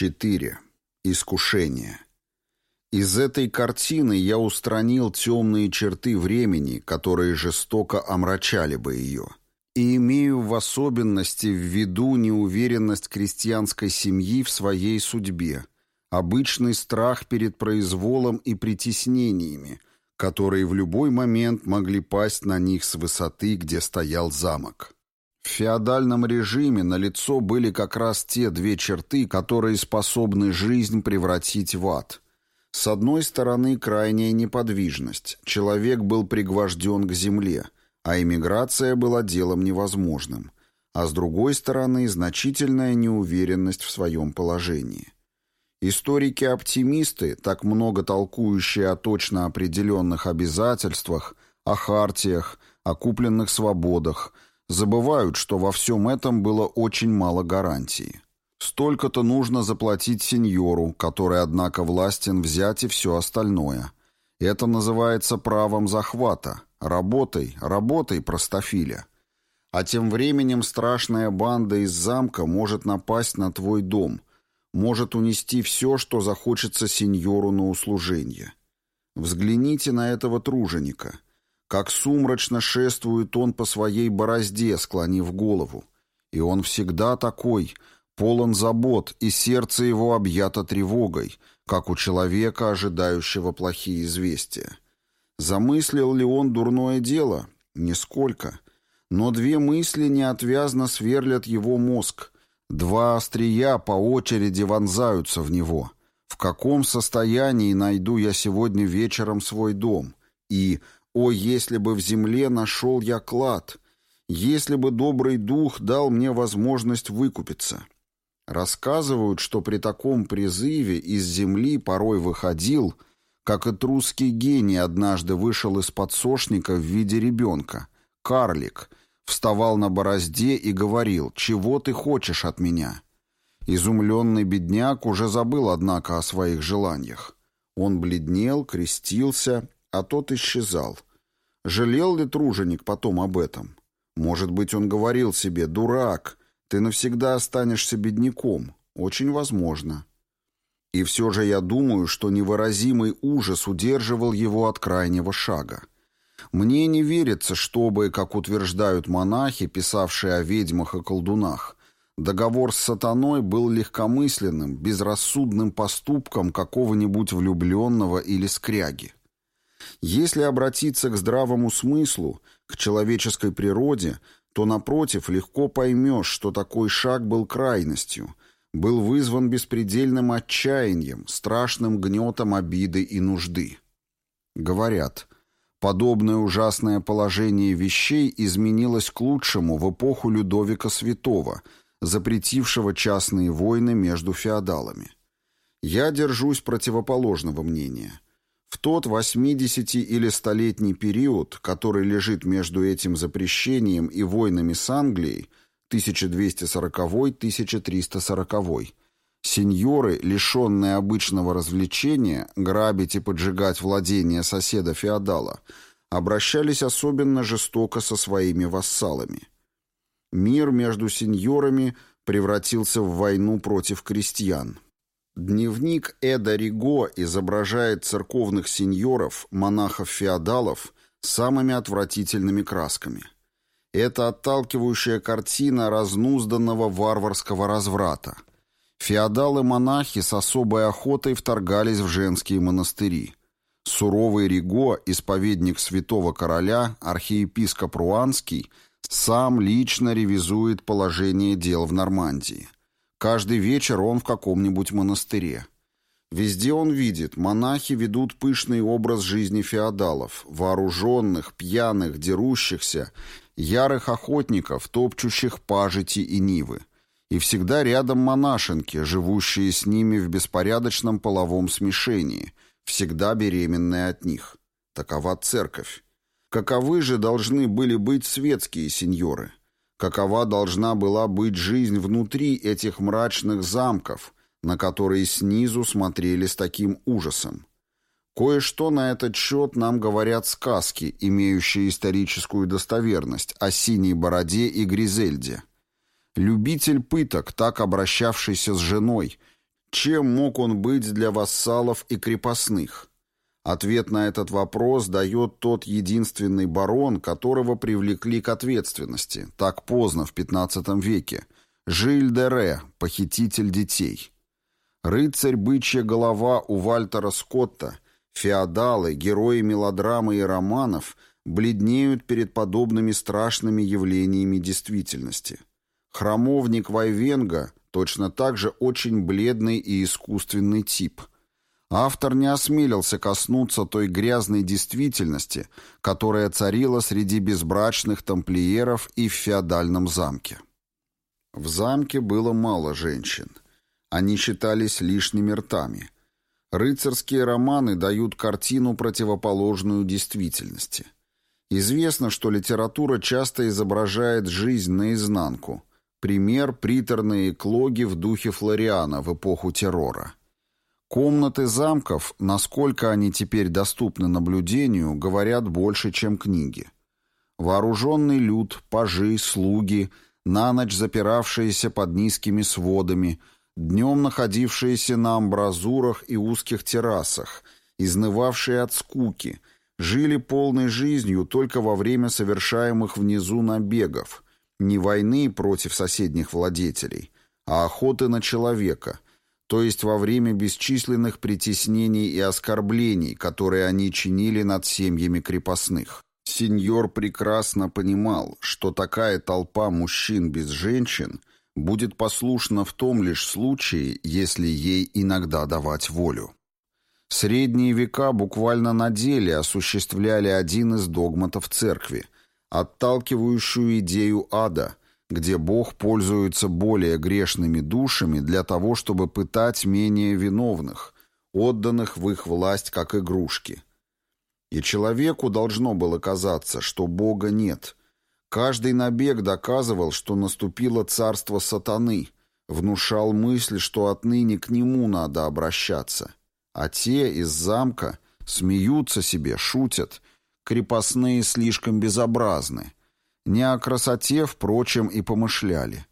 4. Искушение. Из этой картины я устранил темные черты времени, которые жестоко омрачали бы ее. И имею в особенности в виду неуверенность крестьянской семьи в своей судьбе, обычный страх перед произволом и притеснениями, которые в любой момент могли пасть на них с высоты, где стоял замок. В феодальном режиме налицо были как раз те две черты, которые способны жизнь превратить в ад. С одной стороны, крайняя неподвижность. Человек был пригвожден к земле, а эмиграция была делом невозможным. А с другой стороны, значительная неуверенность в своем положении. Историки-оптимисты, так много толкующие о точно определенных обязательствах, о хартиях, о купленных свободах – Забывают, что во всем этом было очень мало гарантии. Столько-то нужно заплатить сеньору, который, однако, властен взять и все остальное. Это называется правом захвата. Работай, работай, простофиля. А тем временем страшная банда из замка может напасть на твой дом, может унести все, что захочется сеньору на услужение. Взгляните на этого труженика — как сумрачно шествует он по своей борозде, склонив голову. И он всегда такой, полон забот, и сердце его объято тревогой, как у человека, ожидающего плохие известия. Замыслил ли он дурное дело? Нисколько. Но две мысли неотвязно сверлят его мозг. Два острия по очереди вонзаются в него. В каком состоянии найду я сегодня вечером свой дом? И о, если бы в земле нашел я клад! Если бы добрый дух дал мне возможность выкупиться! Рассказывают, что при таком призыве из земли порой выходил, как и трусский гений однажды вышел из подсошника в виде ребенка, карлик, вставал на борозде и говорил «Чего ты хочешь от меня?» Изумленный бедняк уже забыл, однако, о своих желаниях. Он бледнел, крестился а тот исчезал. Жалел ли труженик потом об этом? Может быть, он говорил себе «Дурак, ты навсегда останешься бедняком». Очень возможно. И все же я думаю, что невыразимый ужас удерживал его от крайнего шага. Мне не верится, чтобы, как утверждают монахи, писавшие о ведьмах и колдунах, договор с сатаной был легкомысленным, безрассудным поступком какого-нибудь влюбленного или скряги. Если обратиться к здравому смыслу, к человеческой природе, то, напротив, легко поймешь, что такой шаг был крайностью, был вызван беспредельным отчаянием, страшным гнетом обиды и нужды. Говорят, подобное ужасное положение вещей изменилось к лучшему в эпоху Людовика Святого, запретившего частные войны между феодалами. Я держусь противоположного мнения – в тот 80- или столетний период, который лежит между этим запрещением и войнами с Англией, 1240-1340, сеньоры, лишенные обычного развлечения, грабить и поджигать владения соседа-феодала, обращались особенно жестоко со своими вассалами. Мир между сеньорами превратился в войну против крестьян – Дневник Эда Риго изображает церковных сеньоров, монахов-феодалов самыми отвратительными красками. Это отталкивающая картина разнузданного варварского разврата. Феодалы-монахи с особой охотой вторгались в женские монастыри. Суровый Риго, исповедник святого короля, архиепископ Руанский, сам лично ревизует положение дел в Нормандии – Каждый вечер он в каком-нибудь монастыре. Везде он видит, монахи ведут пышный образ жизни феодалов, вооруженных, пьяных, дерущихся, ярых охотников, топчущих пажити и нивы. И всегда рядом монашенки, живущие с ними в беспорядочном половом смешении, всегда беременные от них. Такова церковь. Каковы же должны были быть светские сеньоры? Какова должна была быть жизнь внутри этих мрачных замков, на которые снизу смотрели с таким ужасом. Кое-что на этот счет нам говорят сказки, имеющие историческую достоверность, о синей бороде и Гризельде. Любитель пыток, так обращавшийся с женой, Чем мог он быть для вассалов и крепостных? Ответ на этот вопрос дает тот единственный барон, которого привлекли к ответственности, так поздно, в XV веке, Жиль де Ре, похититель детей. Рыцарь «Бычья голова» у Вальтера Скотта, феодалы, герои мелодрамы и романов бледнеют перед подобными страшными явлениями действительности. Храмовник Вайвенга точно так же очень бледный и искусственный тип. Автор не осмелился коснуться той грязной действительности, которая царила среди безбрачных тамплиеров и в феодальном замке. В замке было мало женщин. Они считались лишними ртами. Рыцарские романы дают картину, противоположную действительности. Известно, что литература часто изображает жизнь наизнанку. Пример – приторные эклоги в духе Флориана в эпоху террора. Комнаты замков, насколько они теперь доступны наблюдению, говорят больше, чем книги. Вооруженный люд, пажи, слуги, на ночь запиравшиеся под низкими сводами – днем находившиеся на амбразурах и узких террасах, изнывавшие от скуки, жили полной жизнью только во время совершаемых внизу набегов, не войны против соседних владетелей, а охоты на человека, то есть во время бесчисленных притеснений и оскорблений, которые они чинили над семьями крепостных. Сеньор прекрасно понимал, что такая толпа мужчин без женщин – будет послушна в том лишь случае, если ей иногда давать волю. Средние века буквально на деле осуществляли один из догматов церкви, отталкивающую идею ада, где Бог пользуется более грешными душами для того, чтобы пытать менее виновных, отданных в их власть как игрушки. И человеку должно было казаться, что Бога нет – Каждый набег доказывал, что наступило царство сатаны, внушал мысль, что отныне к нему надо обращаться. А те из замка смеются себе, шутят. Крепостные слишком безобразны. Не о красоте, впрочем, и помышляли.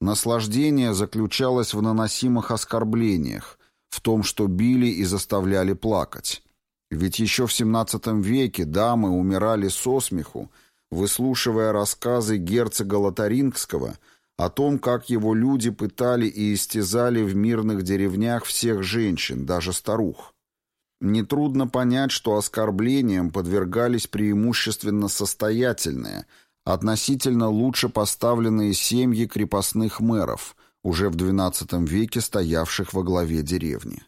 Наслаждение заключалось в наносимых оскорблениях, в том, что били и заставляли плакать. Ведь еще в XVII веке дамы умирали со смеху, выслушивая рассказы герцога Лотарингского о том, как его люди пытали и истязали в мирных деревнях всех женщин, даже старух. Нетрудно понять, что оскорблениям подвергались преимущественно состоятельные, относительно лучше поставленные семьи крепостных мэров, уже в XII веке стоявших во главе деревни.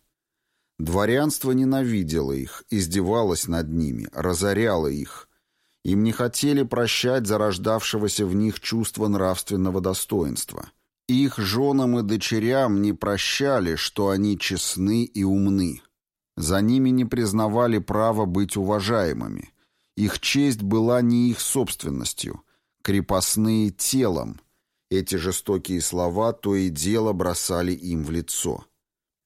Дворянство ненавидело их, издевалось над ними, разоряло их – им не хотели прощать зарождавшегося в них чувство нравственного достоинства. Их женам и дочерям не прощали, что они честны и умны. За ними не признавали право быть уважаемыми. Их честь была не их собственностью, крепостные — телом. Эти жестокие слова то и дело бросали им в лицо.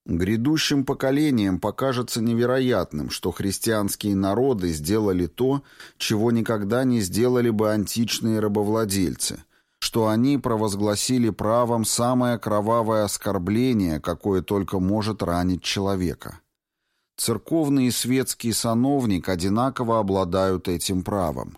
Грядущим поколениям покажется невероятным, что христианские народы сделали то, чего никогда не сделали бы античные рабовладельцы, что они провозгласили правом самое кровавое оскорбление, какое только может ранить человека. Церковный и светский сановник одинаково обладают этим правом.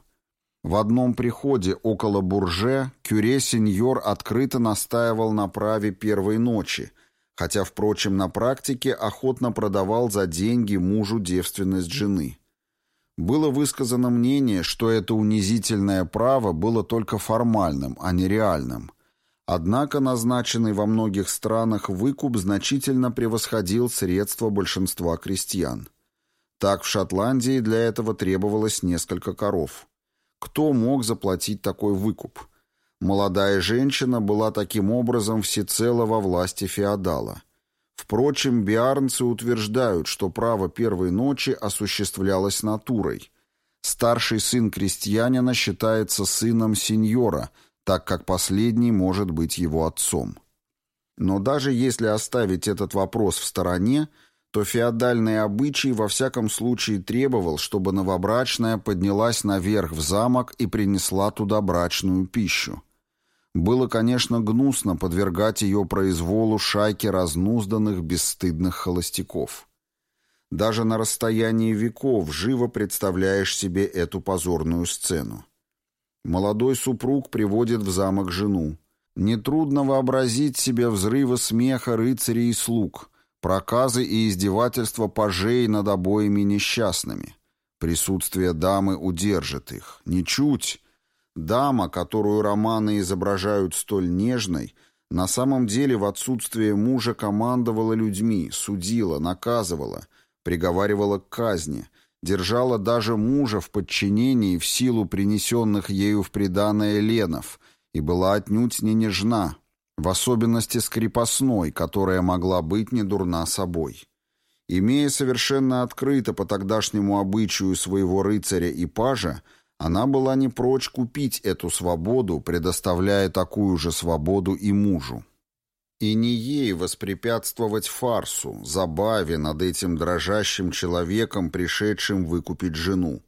В одном приходе около Бурже кюре-сеньор открыто настаивал на праве первой ночи – хотя, впрочем, на практике охотно продавал за деньги мужу девственность жены. Было высказано мнение, что это унизительное право было только формальным, а не реальным. Однако назначенный во многих странах выкуп значительно превосходил средства большинства крестьян. Так в Шотландии для этого требовалось несколько коров. Кто мог заплатить такой выкуп? Молодая женщина была таким образом всецело во власти феодала. Впрочем, биарнцы утверждают, что право первой ночи осуществлялось натурой. Старший сын крестьянина считается сыном сеньора, так как последний может быть его отцом. Но даже если оставить этот вопрос в стороне, то феодальный обычай во всяком случае требовал, чтобы новобрачная поднялась наверх в замок и принесла туда брачную пищу. Было, конечно, гнусно подвергать ее произволу шайке разнузданных бесстыдных холостяков. Даже на расстоянии веков живо представляешь себе эту позорную сцену. Молодой супруг приводит в замок жену. Нетрудно вообразить себе взрывы смеха рыцарей и слуг, проказы и издевательства пажей над обоими несчастными. Присутствие дамы удержит их. Ничуть. Дама, которую романы изображают столь нежной, на самом деле в отсутствие мужа командовала людьми, судила, наказывала, приговаривала к казни, держала даже мужа в подчинении в силу принесенных ею в приданое ленов и была отнюдь не нежна, в особенности с крепостной, которая могла быть не дурна собой. Имея совершенно открыто по тогдашнему обычаю своего рыцаря и пажа, она была не прочь купить эту свободу, предоставляя такую же свободу и мужу. И не ей воспрепятствовать фарсу, забаве над этим дрожащим человеком, пришедшим выкупить жену.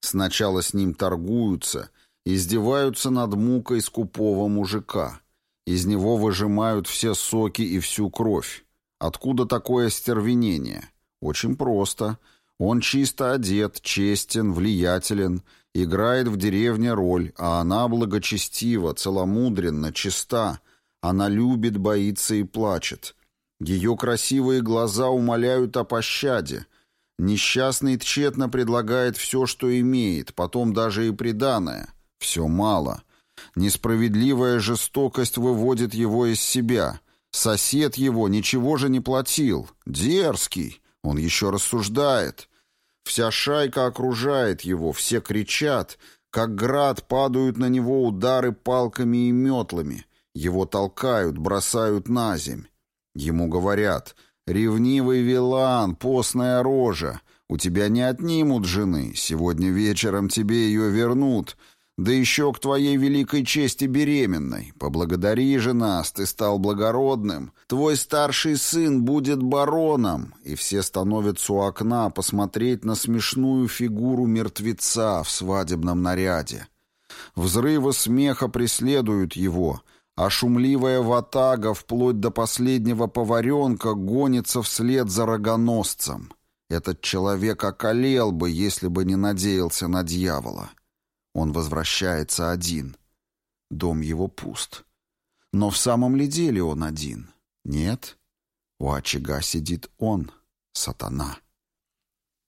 Сначала с ним торгуются, издеваются над мукой скупого мужика. Из него выжимают все соки и всю кровь. Откуда такое стервенение? Очень просто. Он чисто одет, честен, влиятелен, играет в деревне роль, а она благочестива, целомудренна, чиста, она любит, боится и плачет. Ее красивые глаза умоляют о пощаде. Несчастный тщетно предлагает все, что имеет, потом даже и приданое. Все мало. Несправедливая жестокость выводит его из себя. Сосед его ничего же не платил. Дерзкий. Он еще рассуждает. Вся шайка окружает его, все кричат. Как град падают на него удары палками и метлами. Его толкают, бросают на земь. Ему говорят «Ревнивый Вилан, постная рожа, у тебя не отнимут жены, сегодня вечером тебе ее вернут, да еще к твоей великой чести беременной. Поблагодари же нас, ты стал благородным. Твой старший сын будет бароном». И все становятся у окна посмотреть на смешную фигуру мертвеца в свадебном наряде. Взрывы смеха преследуют его, а шумливая ватага вплоть до последнего поваренка гонится вслед за рогоносцем. Этот человек околел бы, если бы не надеялся на дьявола. Он возвращается один. Дом его пуст. Но в самом ли деле он один? Нет. У очага сидит он, сатана.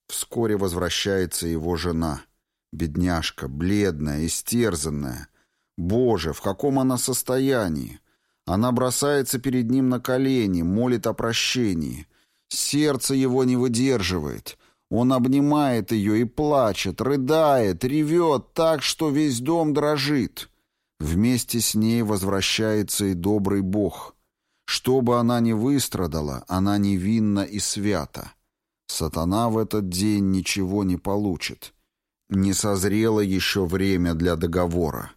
Вскоре возвращается его жена. Бедняжка, бледная, истерзанная, Боже, в каком она состоянии? Она бросается перед ним на колени, молит о прощении. Сердце его не выдерживает. Он обнимает ее и плачет, рыдает, ревет так, что весь дом дрожит. Вместе с ней возвращается и добрый Бог. Что бы она ни выстрадала, она невинна и свята. Сатана в этот день ничего не получит. Не созрело еще время для договора.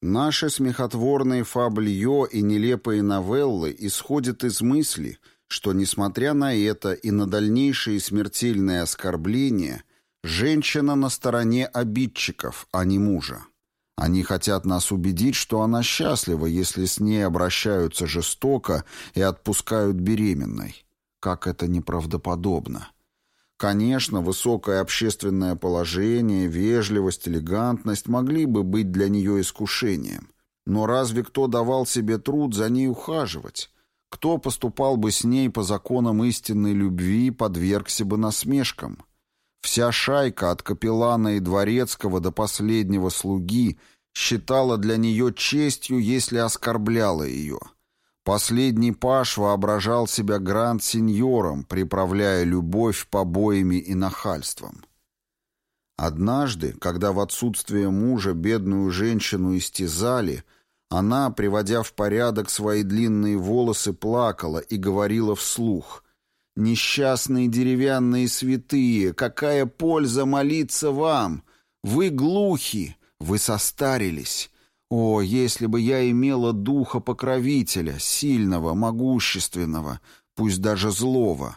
Наши смехотворные фаблье и нелепые новеллы исходят из мысли, что, несмотря на это и на дальнейшие смертельные оскорбления, женщина на стороне обидчиков, а не мужа. Они хотят нас убедить, что она счастлива, если с ней обращаются жестоко и отпускают беременной. Как это неправдоподобно. Конечно, высокое общественное положение, вежливость, элегантность могли бы быть для нее искушением. Но разве кто давал себе труд за ней ухаживать? Кто поступал бы с ней по законам истинной любви, подвергся бы насмешкам? Вся шайка от капеллана и дворецкого до последнего слуги считала для нее честью, если оскорбляла ее – Последний паш воображал себя гранд-сеньором, приправляя любовь побоями и нахальством. Однажды, когда в отсутствие мужа бедную женщину истязали, она, приводя в порядок свои длинные волосы, плакала и говорила вслух «Несчастные деревянные святые, какая польза молиться вам? Вы глухи, вы состарились». О, если бы я имела духа покровителя, сильного, могущественного, пусть даже злого.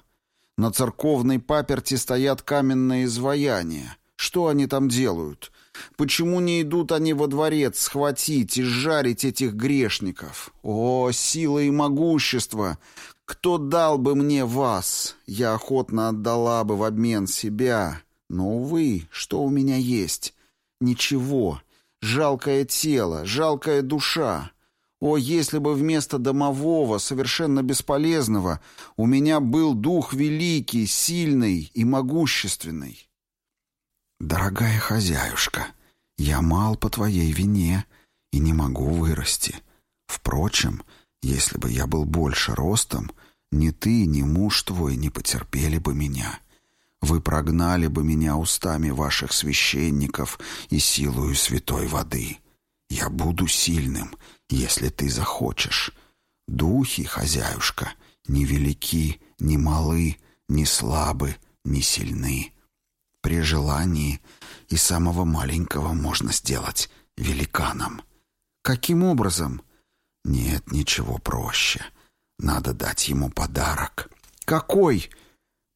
На церковной паперти стоят каменные изваяния. Что они там делают? Почему не идут они во дворец схватить и жарить этих грешников? О, сила и могущество! Кто дал бы мне вас? Я охотно отдала бы в обмен себя. Но, увы, что у меня есть? Ничего. Жалкое тело, жалкая душа. О, если бы вместо домового, совершенно бесполезного, у меня был дух великий, сильный и могущественный. Дорогая хозяюшка, я мал по твоей вине и не могу вырасти. Впрочем, если бы я был больше ростом, ни ты, ни муж твой не потерпели бы меня. Вы прогнали бы меня устами ваших священников и силою святой воды. Я буду сильным, если ты захочешь. Духи, хозяюшка, ни велики, ни малы, ни слабы, ни сильны. При желании и самого маленького можно сделать великаном. Каким образом? Нет ничего проще. Надо дать ему подарок. Какой?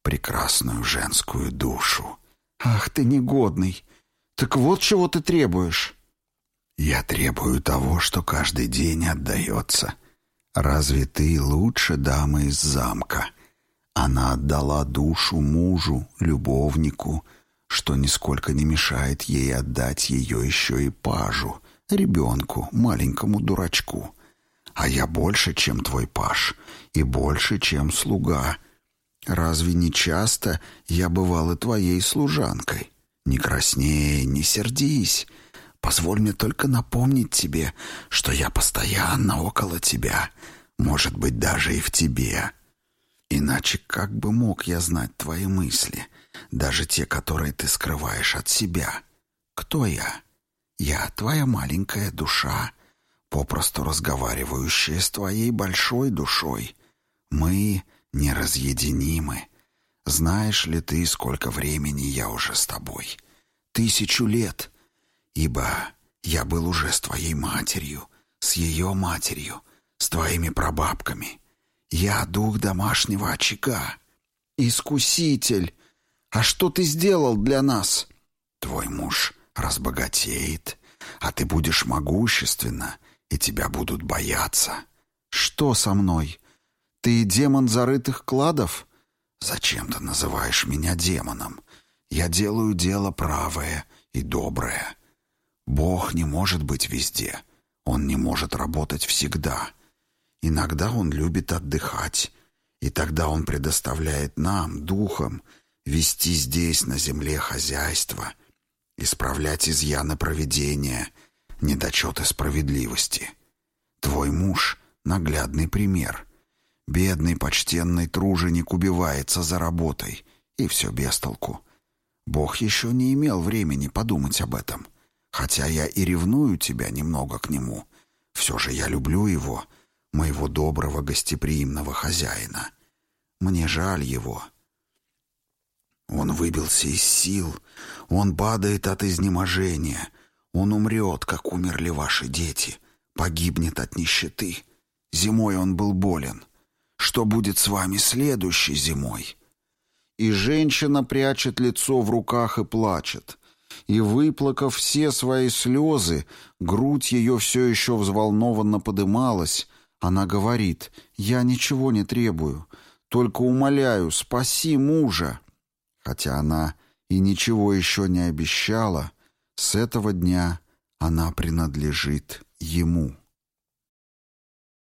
Прекрасную женскую душу. Ах ты негодный. Так вот чего ты требуешь. Я требую того, что каждый день отдается. Разве ты лучше дамы из замка? Она отдала душу мужу, любовнику, что нисколько не мешает ей отдать ее еще и пажу, ребенку, маленькому дурачку. А я больше, чем твой паж, и больше, чем слуга. Разве не часто я бывала твоей служанкой? Не красней, не сердись. Позволь мне только напомнить тебе, что я постоянно около тебя, может быть, даже и в тебе. Иначе как бы мог я знать твои мысли, даже те, которые ты скрываешь от себя? Кто я? Я твоя маленькая душа, попросту разговаривающая с твоей большой душой. Мы неразъединимы. Знаешь ли ты, сколько времени я уже с тобой? Тысячу лет. Ибо я был уже с твоей матерью, с ее матерью, с твоими прабабками. Я дух домашнего очага. Искуситель! А что ты сделал для нас? Твой муж разбогатеет, а ты будешь могущественна, и тебя будут бояться. Что со мной? Ты демон зарытых кладов? Зачем ты называешь меня демоном? Я делаю дело правое и доброе. Бог не может быть везде. Он не может работать всегда. Иногда он любит отдыхать, и тогда он предоставляет нам, духам, вести здесь, на земле, хозяйство, исправлять изъяны проведения — недочеты справедливости. Твой муж — наглядный пример. Бедный почтенный труженик убивается за работой, и все без толку. Бог еще не имел времени подумать об этом. Хотя я и ревную тебя немного к нему, все же я люблю его, моего доброго гостеприимного хозяина. Мне жаль его. Он выбился из сил, он падает от изнеможения — он умрет, как умерли ваши дети, погибнет от нищеты. Зимой он был болен. Что будет с вами следующей зимой?» И женщина прячет лицо в руках и плачет. И, выплакав все свои слезы, грудь ее все еще взволнованно подымалась. Она говорит, «Я ничего не требую, только умоляю, спаси мужа». Хотя она и ничего еще не обещала, с этого дня она принадлежит ему.